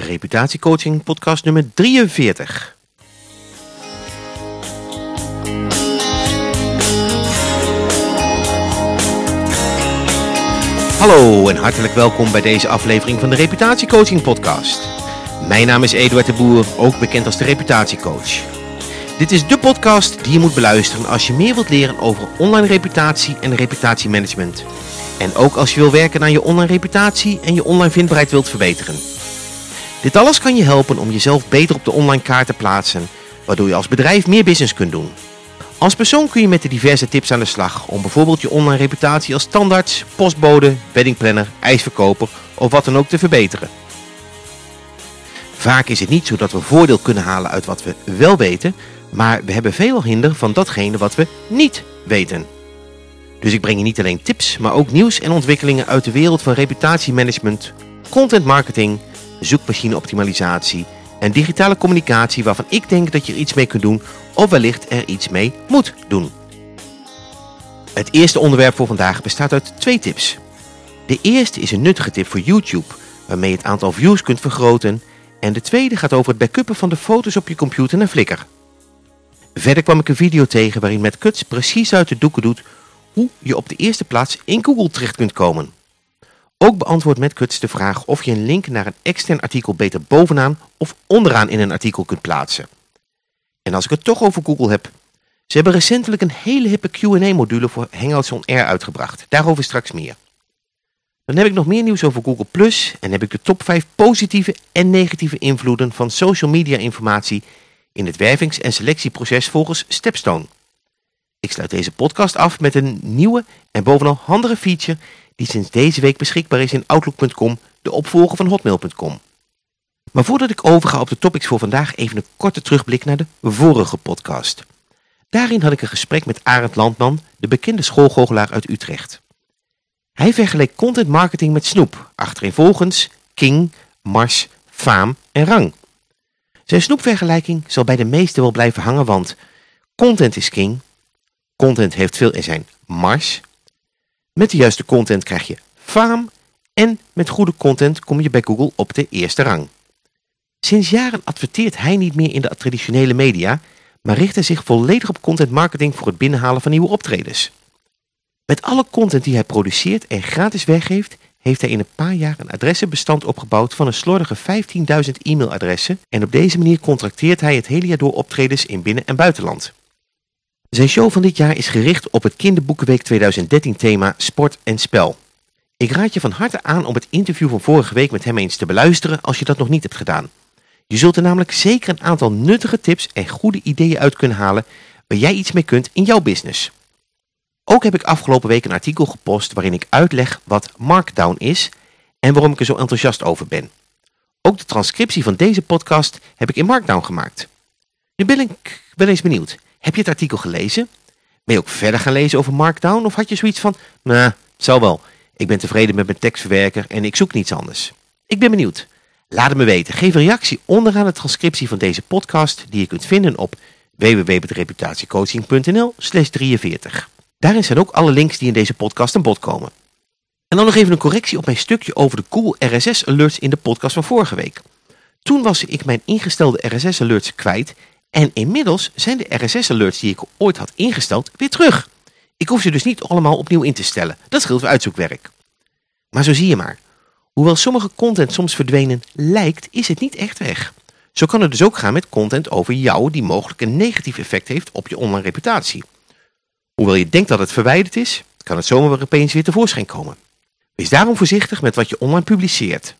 Reputatiecoaching podcast nummer 43. Hallo en hartelijk welkom bij deze aflevering van de Reputatiecoaching podcast. Mijn naam is Eduard de Boer, ook bekend als de Reputatiecoach. Dit is de podcast die je moet beluisteren als je meer wilt leren over online reputatie en reputatiemanagement. En ook als je wil werken aan je online reputatie en je online vindbaarheid wilt verbeteren. Dit alles kan je helpen om jezelf beter op de online kaart te plaatsen, waardoor je als bedrijf meer business kunt doen. Als persoon kun je met de diverse tips aan de slag om bijvoorbeeld je online reputatie als standaards, postbode, weddingplanner, ijsverkoper of wat dan ook te verbeteren. Vaak is het niet zo dat we voordeel kunnen halen uit wat we wel weten, maar we hebben veel hinder van datgene wat we niet weten. Dus ik breng je niet alleen tips, maar ook nieuws en ontwikkelingen uit de wereld van reputatiemanagement, content marketing, zoekmachine optimalisatie en digitale communicatie waarvan ik denk dat je er iets mee kunt doen of wellicht er iets mee moet doen. Het eerste onderwerp voor vandaag bestaat uit twee tips. De eerste is een nuttige tip voor YouTube, waarmee je het aantal views kunt vergroten. En de tweede gaat over het backuppen van de foto's op je computer naar Flickr. Verder kwam ik een video tegen waarin met Kuts precies uit de doeken doet hoe je op de eerste plaats in Google terecht kunt komen. Ook beantwoordt MadCuts de vraag of je een link naar een extern artikel beter bovenaan of onderaan in een artikel kunt plaatsen. En als ik het toch over Google heb, ze hebben recentelijk een hele hippe Q&A module voor Hangouts on Air uitgebracht. Daarover straks meer. Dan heb ik nog meer nieuws over Google Plus en heb ik de top 5 positieve en negatieve invloeden van social media informatie in het wervings- en selectieproces volgens Stepstone. Ik sluit deze podcast af met een nieuwe en bovenal handige feature die sinds deze week beschikbaar is in Outlook.com, de opvolger van Hotmail.com. Maar voordat ik overga op de topics voor vandaag, even een korte terugblik naar de vorige podcast. Daarin had ik een gesprek met Arend Landman, de bekende schoolgoochelaar uit Utrecht. Hij vergeleek content marketing met snoep, achtereenvolgens King, Mars, Faam en Rang. Zijn snoepvergelijking zal bij de meesten wel blijven hangen, want content is king, content heeft veel in zijn mars, met de juiste content krijg je faam en met goede content kom je bij Google op de eerste rang. Sinds jaren adverteert hij niet meer in de traditionele media, maar richt hij zich volledig op content marketing voor het binnenhalen van nieuwe optredens. Met alle content die hij produceert en gratis weggeeft, heeft hij in een paar jaar een adressenbestand opgebouwd van een slordige 15.000 e-mailadressen en op deze manier contracteert hij het hele jaar door optredens in binnen- en buitenland. Zijn show van dit jaar is gericht op het Kinderboekenweek 2013 thema Sport en Spel. Ik raad je van harte aan om het interview van vorige week met hem eens te beluisteren als je dat nog niet hebt gedaan. Je zult er namelijk zeker een aantal nuttige tips en goede ideeën uit kunnen halen waar jij iets mee kunt in jouw business. Ook heb ik afgelopen week een artikel gepost waarin ik uitleg wat Markdown is en waarom ik er zo enthousiast over ben. Ook de transcriptie van deze podcast heb ik in Markdown gemaakt. Nu ben ik wel eens benieuwd. Heb je het artikel gelezen? Ben je ook verder gaan lezen over Markdown? Of had je zoiets van, nou, nah, zal wel. Ik ben tevreden met mijn tekstverwerker en ik zoek niets anders. Ik ben benieuwd. Laat het me weten. Geef een reactie onderaan de transcriptie van deze podcast die je kunt vinden op www.reputatiecoaching.nl 43. Daarin zijn ook alle links die in deze podcast aan bod komen. En dan nog even een correctie op mijn stukje over de Google RSS alerts in de podcast van vorige week. Toen was ik mijn ingestelde RSS alerts kwijt en inmiddels zijn de RSS-alerts die ik ooit had ingesteld weer terug. Ik hoef ze dus niet allemaal opnieuw in te stellen. Dat scheelt voor uitzoekwerk. Maar zo zie je maar. Hoewel sommige content soms verdwenen lijkt, is het niet echt weg. Zo kan het dus ook gaan met content over jou die mogelijk een negatief effect heeft op je online reputatie. Hoewel je denkt dat het verwijderd is, kan het zomaar opeens weer tevoorschijn komen. Wees daarom voorzichtig met wat je online publiceert.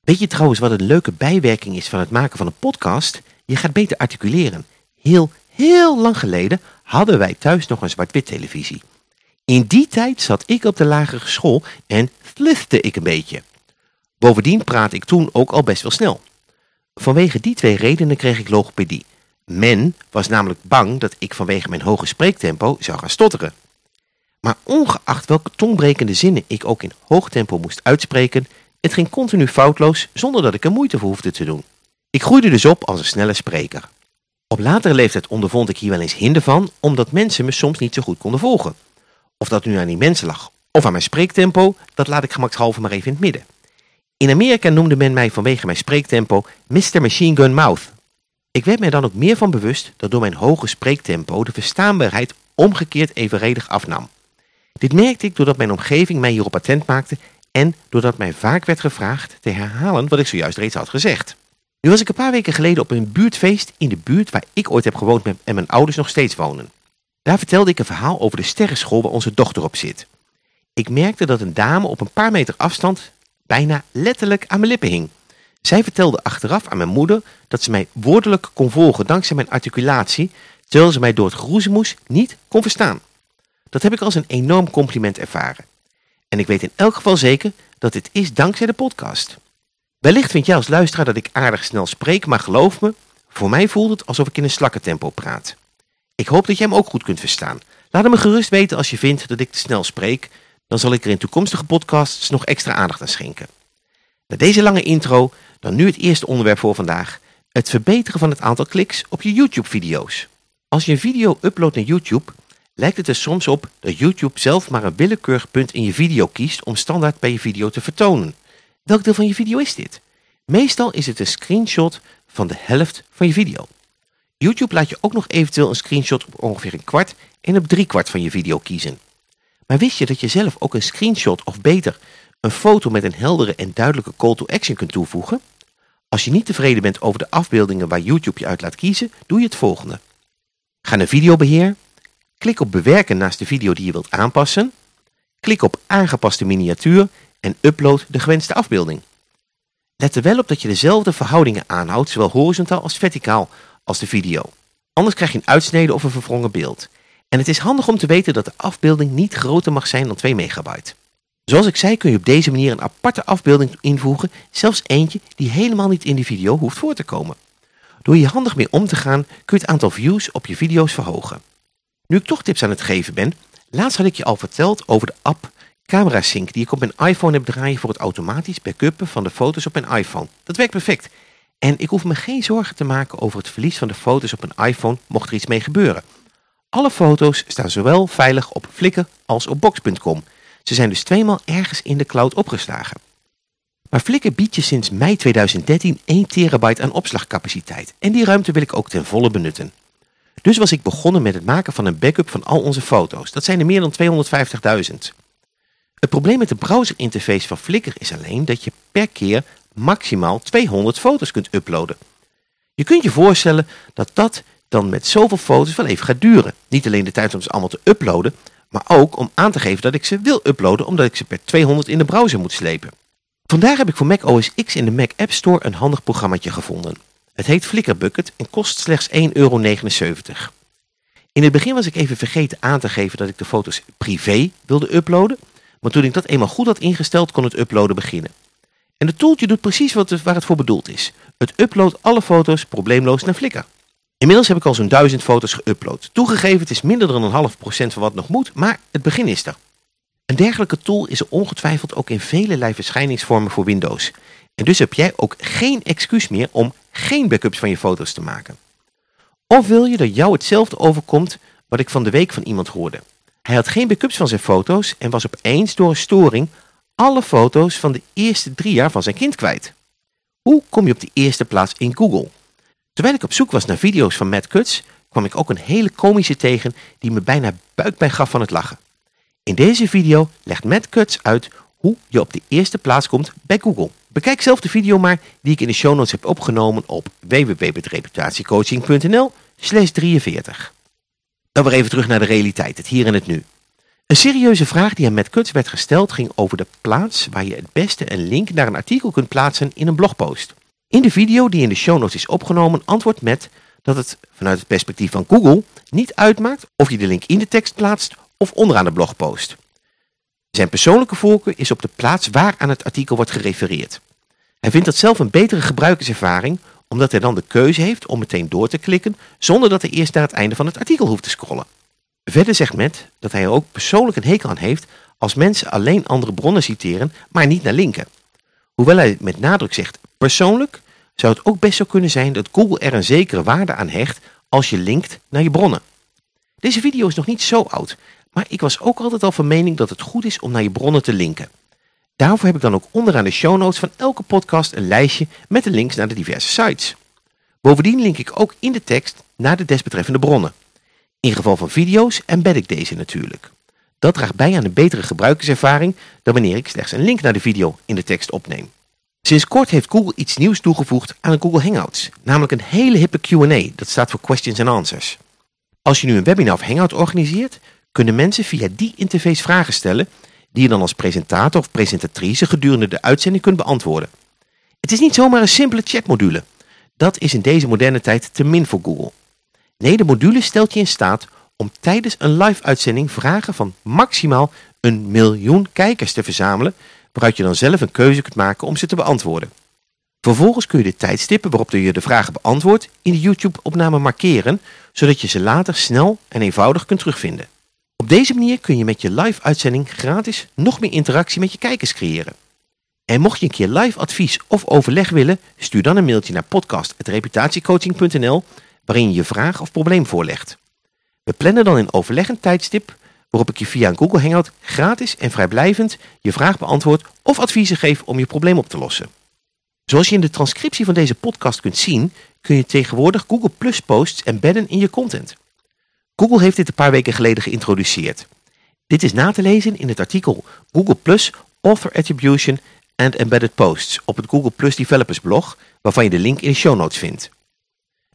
Weet je trouwens wat een leuke bijwerking is van het maken van een podcast? Je gaat beter articuleren. Heel, heel lang geleden hadden wij thuis nog een zwart-wit televisie. In die tijd zat ik op de lagere school en flifte ik een beetje. Bovendien praat ik toen ook al best wel snel. Vanwege die twee redenen kreeg ik logopedie. Men was namelijk bang dat ik vanwege mijn hoge spreektempo zou gaan stotteren. Maar ongeacht welke tongbrekende zinnen ik ook in hoog tempo moest uitspreken, het ging continu foutloos zonder dat ik er moeite voor hoefde te doen. Ik groeide dus op als een snelle spreker. Op latere leeftijd ondervond ik hier wel eens hinder van, omdat mensen me soms niet zo goed konden volgen. Of dat nu aan die mensen lag, of aan mijn spreektempo, dat laat ik gemakshalve maar even in het midden. In Amerika noemde men mij vanwege mijn spreektempo Mr. Machine Gun Mouth. Ik werd mij dan ook meer van bewust dat door mijn hoge spreektempo de verstaanbaarheid omgekeerd evenredig afnam. Dit merkte ik doordat mijn omgeving mij hierop attent maakte en doordat mij vaak werd gevraagd te herhalen wat ik zojuist reeds had gezegd. Nu was ik een paar weken geleden op een buurtfeest in de buurt waar ik ooit heb gewoond en mijn ouders nog steeds wonen. Daar vertelde ik een verhaal over de sterrenschool waar onze dochter op zit. Ik merkte dat een dame op een paar meter afstand bijna letterlijk aan mijn lippen hing. Zij vertelde achteraf aan mijn moeder dat ze mij woordelijk kon volgen dankzij mijn articulatie, terwijl ze mij door het geroezemoes niet kon verstaan. Dat heb ik als een enorm compliment ervaren. En ik weet in elk geval zeker dat dit is dankzij de podcast. Wellicht vind jij als luisteraar dat ik aardig snel spreek, maar geloof me, voor mij voelt het alsof ik in een slakkentempo praat. Ik hoop dat jij hem ook goed kunt verstaan. Laat me gerust weten als je vindt dat ik te snel spreek, dan zal ik er in toekomstige podcasts nog extra aandacht aan schenken. Na deze lange intro, dan nu het eerste onderwerp voor vandaag, het verbeteren van het aantal kliks op je YouTube-video's. Als je een video uploadt naar YouTube, lijkt het er soms op dat YouTube zelf maar een willekeurig punt in je video kiest om standaard bij je video te vertonen. Welk deel van je video is dit? Meestal is het een screenshot van de helft van je video. YouTube laat je ook nog eventueel een screenshot op ongeveer een kwart en op drie kwart van je video kiezen. Maar wist je dat je zelf ook een screenshot of beter een foto met een heldere en duidelijke call to action kunt toevoegen? Als je niet tevreden bent over de afbeeldingen waar YouTube je uit laat kiezen, doe je het volgende. Ga naar videobeheer, klik op bewerken naast de video die je wilt aanpassen, klik op aangepaste miniatuur en upload de gewenste afbeelding. Let er wel op dat je dezelfde verhoudingen aanhoudt, zowel horizontaal als verticaal, als de video. Anders krijg je een uitsnede of een verwrongen beeld. En het is handig om te weten dat de afbeelding niet groter mag zijn dan 2 megabyte. Zoals ik zei kun je op deze manier een aparte afbeelding invoegen, zelfs eentje die helemaal niet in de video hoeft voor te komen. Door hier handig mee om te gaan kun je het aantal views op je video's verhogen. Nu ik toch tips aan het geven ben, laatst had ik je al verteld over de app Camera Sync die ik op mijn iPhone heb draaien voor het automatisch backuppen van de foto's op mijn iPhone. Dat werkt perfect. En ik hoef me geen zorgen te maken over het verlies van de foto's op een iPhone mocht er iets mee gebeuren. Alle foto's staan zowel veilig op Flickr als op Box.com. Ze zijn dus tweemaal ergens in de cloud opgeslagen. Maar Flickr biedt je sinds mei 2013 1 terabyte aan opslagcapaciteit en die ruimte wil ik ook ten volle benutten. Dus was ik begonnen met het maken van een backup van al onze foto's. Dat zijn er meer dan 250.000. Het probleem met de browserinterface van Flickr is alleen dat je per keer maximaal 200 foto's kunt uploaden. Je kunt je voorstellen dat dat dan met zoveel foto's wel even gaat duren. Niet alleen de tijd om ze allemaal te uploaden, maar ook om aan te geven dat ik ze wil uploaden omdat ik ze per 200 in de browser moet slepen. Vandaar heb ik voor Mac OS X in de Mac App Store een handig programmaatje gevonden. Het heet Flickr Bucket en kost slechts 1,79 euro. In het begin was ik even vergeten aan te geven dat ik de foto's privé wilde uploaden, maar toen ik dat eenmaal goed had ingesteld kon het uploaden beginnen. En het toeltje doet precies wat het, waar het voor bedoeld is. Het uploadt alle foto's probleemloos naar Flickr. Inmiddels heb ik al zo'n duizend foto's geüpload. Toegegeven, het is minder dan een half procent van wat nog moet, maar het begin is er. Een dergelijke tool is er ongetwijfeld ook in vele verschijningsvormen voor Windows. En dus heb jij ook geen excuus meer om geen backups van je foto's te maken. Of wil je dat jou hetzelfde overkomt wat ik van de week van iemand hoorde. Hij had geen backups van zijn foto's en was opeens door een storing alle foto's van de eerste drie jaar van zijn kind kwijt. Hoe kom je op de eerste plaats in Google? Terwijl ik op zoek was naar video's van Matt Cutts, kwam ik ook een hele komische tegen die me bijna buikpijn gaf van het lachen. In deze video legt Matt Cutts uit hoe je op de eerste plaats komt bij Google. Bekijk zelf de video maar die ik in de show notes heb opgenomen op www.reputatiecoaching.nl 43. Dan weer even terug naar de realiteit, het hier en het nu. Een serieuze vraag die aan Matt Cutts werd gesteld ging over de plaats waar je het beste een link naar een artikel kunt plaatsen in een blogpost. In de video die in de show notes is opgenomen antwoordt Matt dat het vanuit het perspectief van Google niet uitmaakt of je de link in de tekst plaatst of onderaan de blogpost. Zijn persoonlijke voorkeur is op de plaats waar aan het artikel wordt gerefereerd. Hij vindt dat zelf een betere gebruikerservaring omdat hij dan de keuze heeft om meteen door te klikken zonder dat hij eerst naar het einde van het artikel hoeft te scrollen. Verder zegt Matt dat hij er ook persoonlijk een hekel aan heeft als mensen alleen andere bronnen citeren, maar niet naar linken. Hoewel hij met nadruk zegt persoonlijk, zou het ook best zo kunnen zijn dat Google er een zekere waarde aan hecht als je linkt naar je bronnen. Deze video is nog niet zo oud, maar ik was ook altijd al van mening dat het goed is om naar je bronnen te linken. Daarvoor heb ik dan ook onderaan de show notes van elke podcast een lijstje met de links naar de diverse sites. Bovendien link ik ook in de tekst naar de desbetreffende bronnen. In geval van video's embed ik deze natuurlijk. Dat draagt bij aan een betere gebruikerservaring dan wanneer ik slechts een link naar de video in de tekst opneem. Sinds kort heeft Google iets nieuws toegevoegd aan Google Hangouts, namelijk een hele hippe Q&A, dat staat voor Questions and Answers. Als je nu een webinar of Hangout organiseert, kunnen mensen via die interface vragen stellen die je dan als presentator of presentatrice gedurende de uitzending kunt beantwoorden. Het is niet zomaar een simpele chatmodule. Dat is in deze moderne tijd te min voor Google. Nee, de module stelt je in staat om tijdens een live uitzending vragen van maximaal een miljoen kijkers te verzamelen, waaruit je dan zelf een keuze kunt maken om ze te beantwoorden. Vervolgens kun je de tijdstippen waarop je de vragen beantwoordt in de YouTube-opname markeren, zodat je ze later snel en eenvoudig kunt terugvinden. Op deze manier kun je met je live uitzending gratis nog meer interactie met je kijkers creëren. En mocht je een keer live advies of overleg willen, stuur dan een mailtje naar podcast.reputatiecoaching.nl waarin je je vraag of probleem voorlegt. We plannen dan in overleg een tijdstip waarop ik je via een Google Hangout gratis en vrijblijvend je vraag beantwoord of adviezen geef om je probleem op te lossen. Zoals je in de transcriptie van deze podcast kunt zien, kun je tegenwoordig Google Plus posts embedden in je content. Google heeft dit een paar weken geleden geïntroduceerd. Dit is na te lezen in het artikel Google Plus Author Attribution and Embedded Posts op het Google Plus Developers blog, waarvan je de link in de show notes vindt.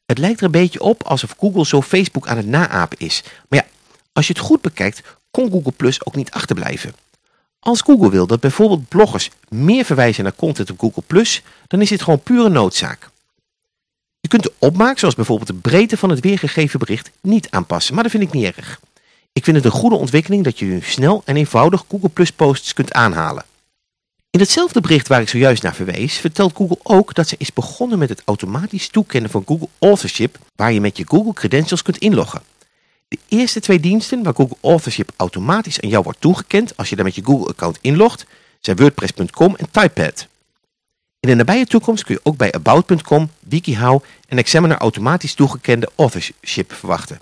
Het lijkt er een beetje op alsof Google zo Facebook aan het naapen is. Maar ja, als je het goed bekijkt, kon Google Plus ook niet achterblijven. Als Google wil dat bijvoorbeeld bloggers meer verwijzen naar content op Google Plus, dan is dit gewoon pure noodzaak. Kunt de opmaak, zoals bijvoorbeeld de breedte van het weergegeven bericht, niet aanpassen, maar dat vind ik niet erg. Ik vind het een goede ontwikkeling dat je nu snel en eenvoudig Google Plus posts kunt aanhalen. In hetzelfde bericht waar ik zojuist naar verwees, vertelt Google ook dat ze is begonnen met het automatisch toekennen van Google Authorship, waar je met je Google Credentials kunt inloggen. De eerste twee diensten waar Google Authorship automatisch aan jou wordt toegekend als je daar met je Google-account inlogt, zijn WordPress.com en Typepad. In de nabije toekomst kun je ook bij About.com, WikiHow en Examiner automatisch toegekende authorship verwachten.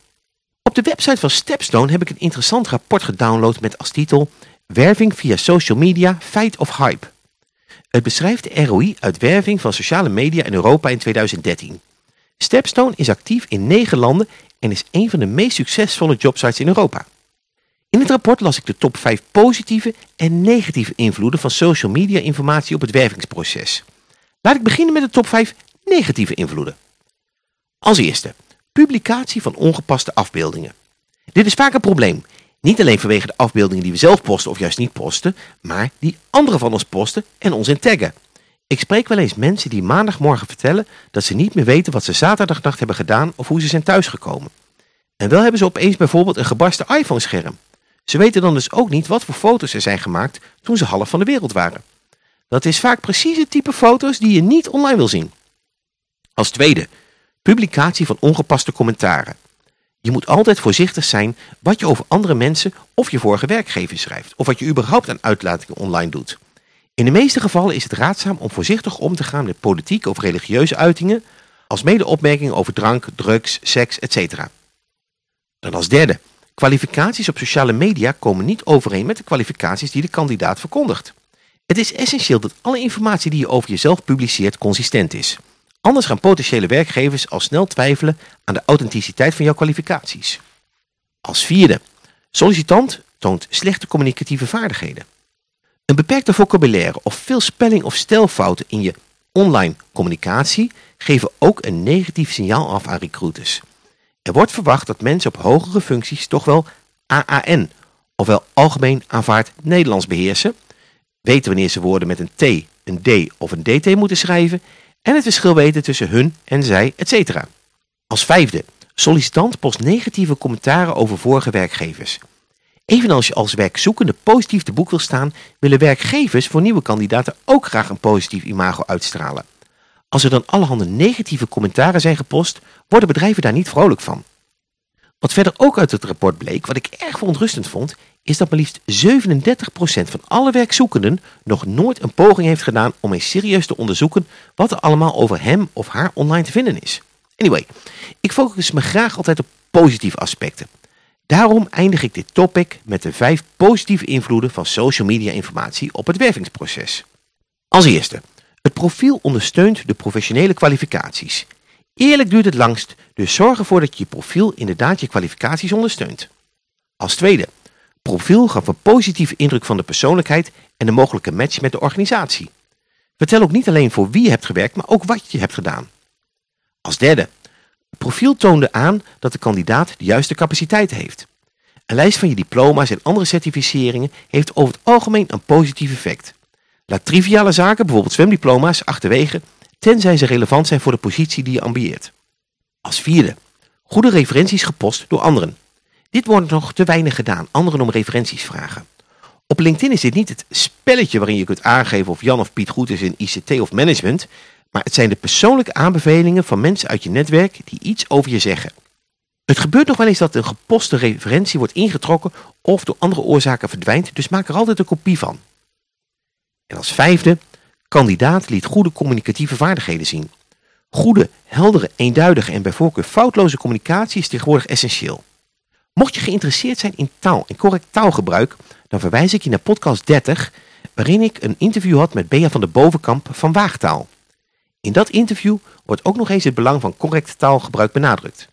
Op de website van Stepstone heb ik een interessant rapport gedownload met als titel Werving via social media, feit of hype. Het beschrijft de ROI uit werving van sociale media in Europa in 2013. Stepstone is actief in negen landen en is een van de meest succesvolle jobsites in Europa. In het rapport las ik de top 5 positieve en negatieve invloeden van social media informatie op het wervingsproces. Laat ik beginnen met de top 5 negatieve invloeden. Als eerste, publicatie van ongepaste afbeeldingen. Dit is vaak een probleem. Niet alleen vanwege de afbeeldingen die we zelf posten of juist niet posten, maar die anderen van ons posten en ons in taggen. Ik spreek wel eens mensen die maandagmorgen vertellen dat ze niet meer weten wat ze zaterdagnacht hebben gedaan of hoe ze zijn thuisgekomen. En wel hebben ze opeens bijvoorbeeld een gebarsten iPhone-scherm. Ze weten dan dus ook niet wat voor foto's er zijn gemaakt toen ze half van de wereld waren. Dat is vaak precies het type foto's die je niet online wil zien. Als tweede, publicatie van ongepaste commentaren. Je moet altijd voorzichtig zijn wat je over andere mensen of je vorige werkgever schrijft. Of wat je überhaupt aan uitlatingen online doet. In de meeste gevallen is het raadzaam om voorzichtig om te gaan met politieke of religieuze uitingen. Als mede opmerkingen over drank, drugs, seks, etc. Dan als derde. Kwalificaties op sociale media komen niet overeen met de kwalificaties die de kandidaat verkondigt. Het is essentieel dat alle informatie die je over jezelf publiceert consistent is. Anders gaan potentiële werkgevers al snel twijfelen aan de authenticiteit van jouw kwalificaties. Als vierde, sollicitant toont slechte communicatieve vaardigheden. Een beperkte vocabulaire of veel spelling- of stelfouten in je online communicatie geven ook een negatief signaal af aan recruiters. Er wordt verwacht dat mensen op hogere functies toch wel AAN, ofwel Algemeen Aanvaard Nederlands beheersen, weten wanneer ze woorden met een T, een D of een DT moeten schrijven en het verschil weten tussen hun en zij, etc. Als vijfde, sollicitant post negatieve commentaren over vorige werkgevers. Evenals je als werkzoekende positief te boek wil staan, willen werkgevers voor nieuwe kandidaten ook graag een positief imago uitstralen. Als er dan allerhande negatieve commentaren zijn gepost, worden bedrijven daar niet vrolijk van. Wat verder ook uit het rapport bleek, wat ik erg verontrustend vond, is dat maar liefst 37% van alle werkzoekenden nog nooit een poging heeft gedaan om eens serieus te onderzoeken wat er allemaal over hem of haar online te vinden is. Anyway, ik focus me graag altijd op positieve aspecten. Daarom eindig ik dit topic met de vijf positieve invloeden van social media informatie op het wervingsproces. Als eerste, het profiel ondersteunt de professionele kwalificaties. Eerlijk duurt het langst, dus zorg ervoor dat je profiel inderdaad je kwalificaties ondersteunt. Als tweede, profiel gaf een positieve indruk van de persoonlijkheid en de mogelijke match met de organisatie. Vertel ook niet alleen voor wie je hebt gewerkt, maar ook wat je hebt gedaan. Als derde, profiel toonde aan dat de kandidaat de juiste capaciteit heeft. Een lijst van je diploma's en andere certificeringen heeft over het algemeen een positief effect. Laat triviale zaken, bijvoorbeeld zwemdiploma's, achterwege, tenzij ze relevant zijn voor de positie die je ambieert. Als vierde, goede referenties gepost door anderen. Dit wordt nog te weinig gedaan, anderen om referenties vragen. Op LinkedIn is dit niet het spelletje waarin je kunt aangeven of Jan of Piet goed is in ICT of management, maar het zijn de persoonlijke aanbevelingen van mensen uit je netwerk die iets over je zeggen. Het gebeurt nog wel eens dat een geposte referentie wordt ingetrokken of door andere oorzaken verdwijnt, dus maak er altijd een kopie van. En als vijfde, kandidaat liet goede communicatieve vaardigheden zien. Goede, heldere, eenduidige en bij voorkeur foutloze communicatie is tegenwoordig essentieel. Mocht je geïnteresseerd zijn in taal en correct taalgebruik, dan verwijs ik je naar podcast 30, waarin ik een interview had met Bea van de Bovenkamp van Waagtaal. In dat interview wordt ook nog eens het belang van correct taalgebruik benadrukt.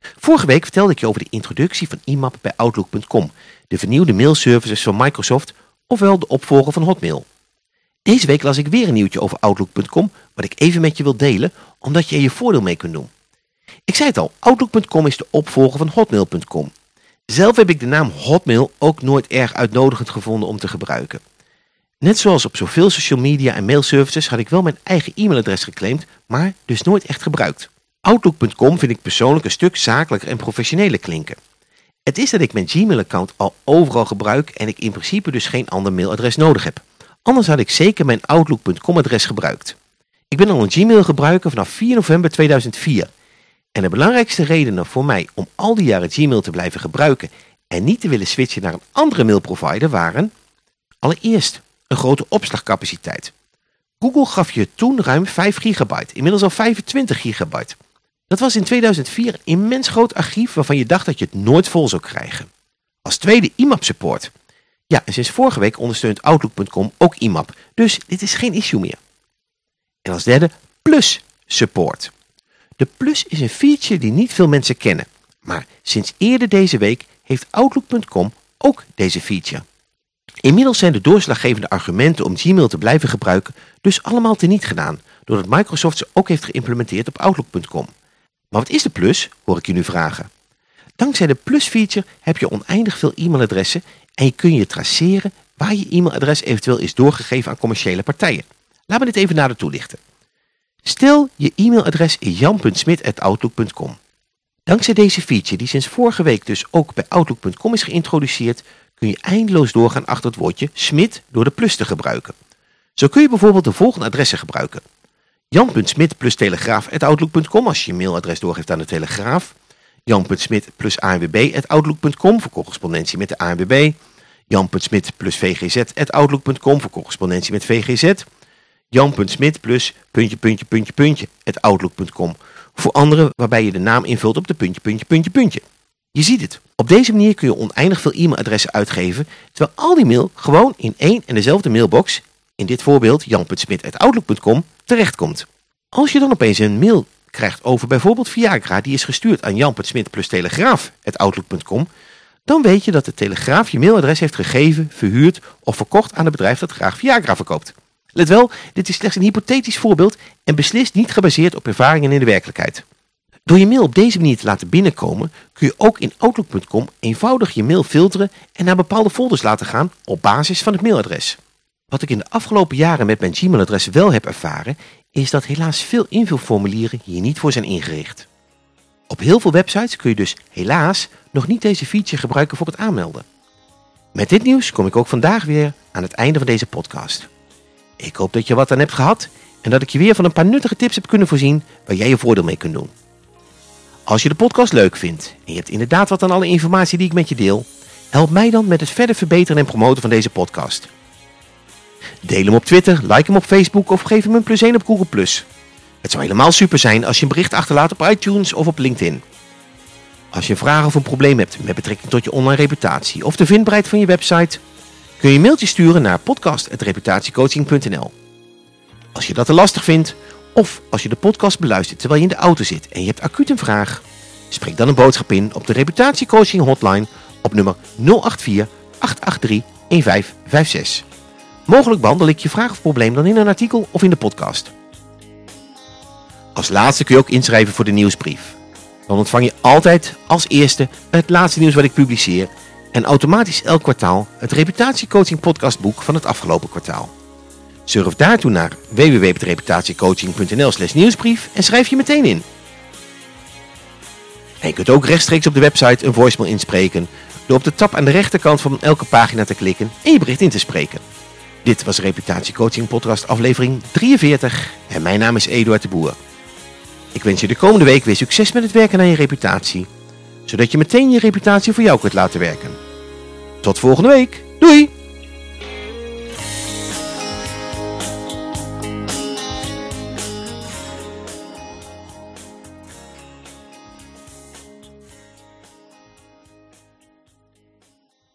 Vorige week vertelde ik je over de introductie van IMAP bij Outlook.com, de vernieuwde mailservices van Microsoft, ofwel de opvolger van Hotmail. Deze week las ik weer een nieuwtje over Outlook.com, wat ik even met je wil delen, omdat je er je voordeel mee kunt doen. Ik zei het al, Outlook.com is de opvolger van Hotmail.com. Zelf heb ik de naam Hotmail ook nooit erg uitnodigend gevonden om te gebruiken. Net zoals op zoveel social media en mailservices had ik wel mijn eigen e-mailadres geclaimd, maar dus nooit echt gebruikt. Outlook.com vind ik persoonlijk een stuk zakelijker en professioneler klinken. Het is dat ik mijn Gmail-account al overal gebruik en ik in principe dus geen ander mailadres nodig heb. Anders had ik zeker mijn Outlook.com adres gebruikt. Ik ben al een Gmail gebruiker vanaf 4 november 2004. En de belangrijkste redenen voor mij om al die jaren Gmail te blijven gebruiken en niet te willen switchen naar een andere mailprovider waren... Allereerst een grote opslagcapaciteit. Google gaf je toen ruim 5 gigabyte, inmiddels al 25 gigabyte. Dat was in 2004 een immens groot archief waarvan je dacht dat je het nooit vol zou krijgen. Als tweede IMAP support. Ja, en sinds vorige week ondersteunt Outlook.com ook IMAP, dus dit is geen issue meer. En als derde Plus support. De Plus is een feature die niet veel mensen kennen, maar sinds eerder deze week heeft Outlook.com ook deze feature. Inmiddels zijn de doorslaggevende argumenten om Gmail te blijven gebruiken dus allemaal teniet gedaan, doordat Microsoft ze ook heeft geïmplementeerd op Outlook.com. Maar wat is de Plus, hoor ik je nu vragen. Dankzij de Plus feature heb je oneindig veel e-mailadressen en je kun je traceren waar je e-mailadres eventueel is doorgegeven aan commerciële partijen. Laat me dit even nader toelichten. Stel je e-mailadres is jan.smit.outlook.com. Dankzij deze feature die sinds vorige week dus ook bij Outlook.com is geïntroduceerd kun je eindeloos doorgaan achter het woordje smit door de plus te gebruiken. Zo kun je bijvoorbeeld de volgende adressen gebruiken. Jan.smit als je je mailadres doorgeeft aan de telegraaf. Jan.smit plus anwb.outlook.com voor correspondentie met de ANWB. Jan.smit plus vgz.outlook.com voor correspondentie met VGZ. Jan.smit plus puntje puntje puntje puntje voor anderen waarbij je de naam invult op de puntje puntje puntje puntje. Je ziet het. Op deze manier kun je oneindig veel e-mailadressen uitgeven, terwijl al die mail gewoon in één en dezelfde mailbox, in dit voorbeeld jan.smit.outlook.com, terechtkomt. Als je dan opeens een mail krijgt over bijvoorbeeld Viagra, die is gestuurd aan jan.smit plus telegraaf.outlook.com, dan weet je dat de Telegraaf je mailadres heeft gegeven, verhuurd of verkocht aan het bedrijf dat graag Viagra verkoopt. Let wel, dit is slechts een hypothetisch voorbeeld en beslist niet gebaseerd op ervaringen in de werkelijkheid. Door je mail op deze manier te laten binnenkomen kun je ook in Outlook.com eenvoudig je mail filteren en naar bepaalde folders laten gaan op basis van het mailadres. Wat ik in de afgelopen jaren met mijn Gmail-adres wel heb ervaren, is dat helaas veel invulformulieren hier niet voor zijn ingericht. Op heel veel websites kun je dus helaas nog niet deze feature gebruiken voor het aanmelden. Met dit nieuws kom ik ook vandaag weer aan het einde van deze podcast. Ik hoop dat je wat aan hebt gehad en dat ik je weer van een paar nuttige tips heb kunnen voorzien waar jij je voordeel mee kunt doen. Als je de podcast leuk vindt en je hebt inderdaad wat aan alle informatie die ik met je deel, help mij dan met het verder verbeteren en promoten van deze podcast. Deel hem op Twitter, like hem op Facebook of geef hem een plus 1 op Google+. Het zou helemaal super zijn als je een bericht achterlaat op iTunes of op LinkedIn. Als je vragen of een probleem hebt met betrekking tot je online reputatie of de vindbaarheid van je website, kun je een mailtje sturen naar podcast.reputatiecoaching.nl. Als je dat te lastig vindt, of als je de podcast beluistert terwijl je in de auto zit en je hebt acuut een vraag, spreek dan een boodschap in op de reputatiecoaching hotline op nummer 084 883 1556. Mogelijk behandel ik je vraag of probleem dan in een artikel of in de podcast. Als laatste kun je ook inschrijven voor de nieuwsbrief. Dan ontvang je altijd als eerste het laatste nieuws wat ik publiceer en automatisch elk kwartaal het reputatiecoaching podcastboek van het afgelopen kwartaal. Surf daartoe naar www.reputatiecoaching.nl slash nieuwsbrief en schrijf je meteen in. En je kunt ook rechtstreeks op de website een voicemail inspreken door op de tab aan de rechterkant van elke pagina te klikken en je bericht in te spreken. Dit was Reputatiecoaching podcast aflevering 43 en mijn naam is Eduard de Boer. Ik wens je de komende week weer succes met het werken aan je reputatie, zodat je meteen je reputatie voor jou kunt laten werken. Tot volgende week. Doei!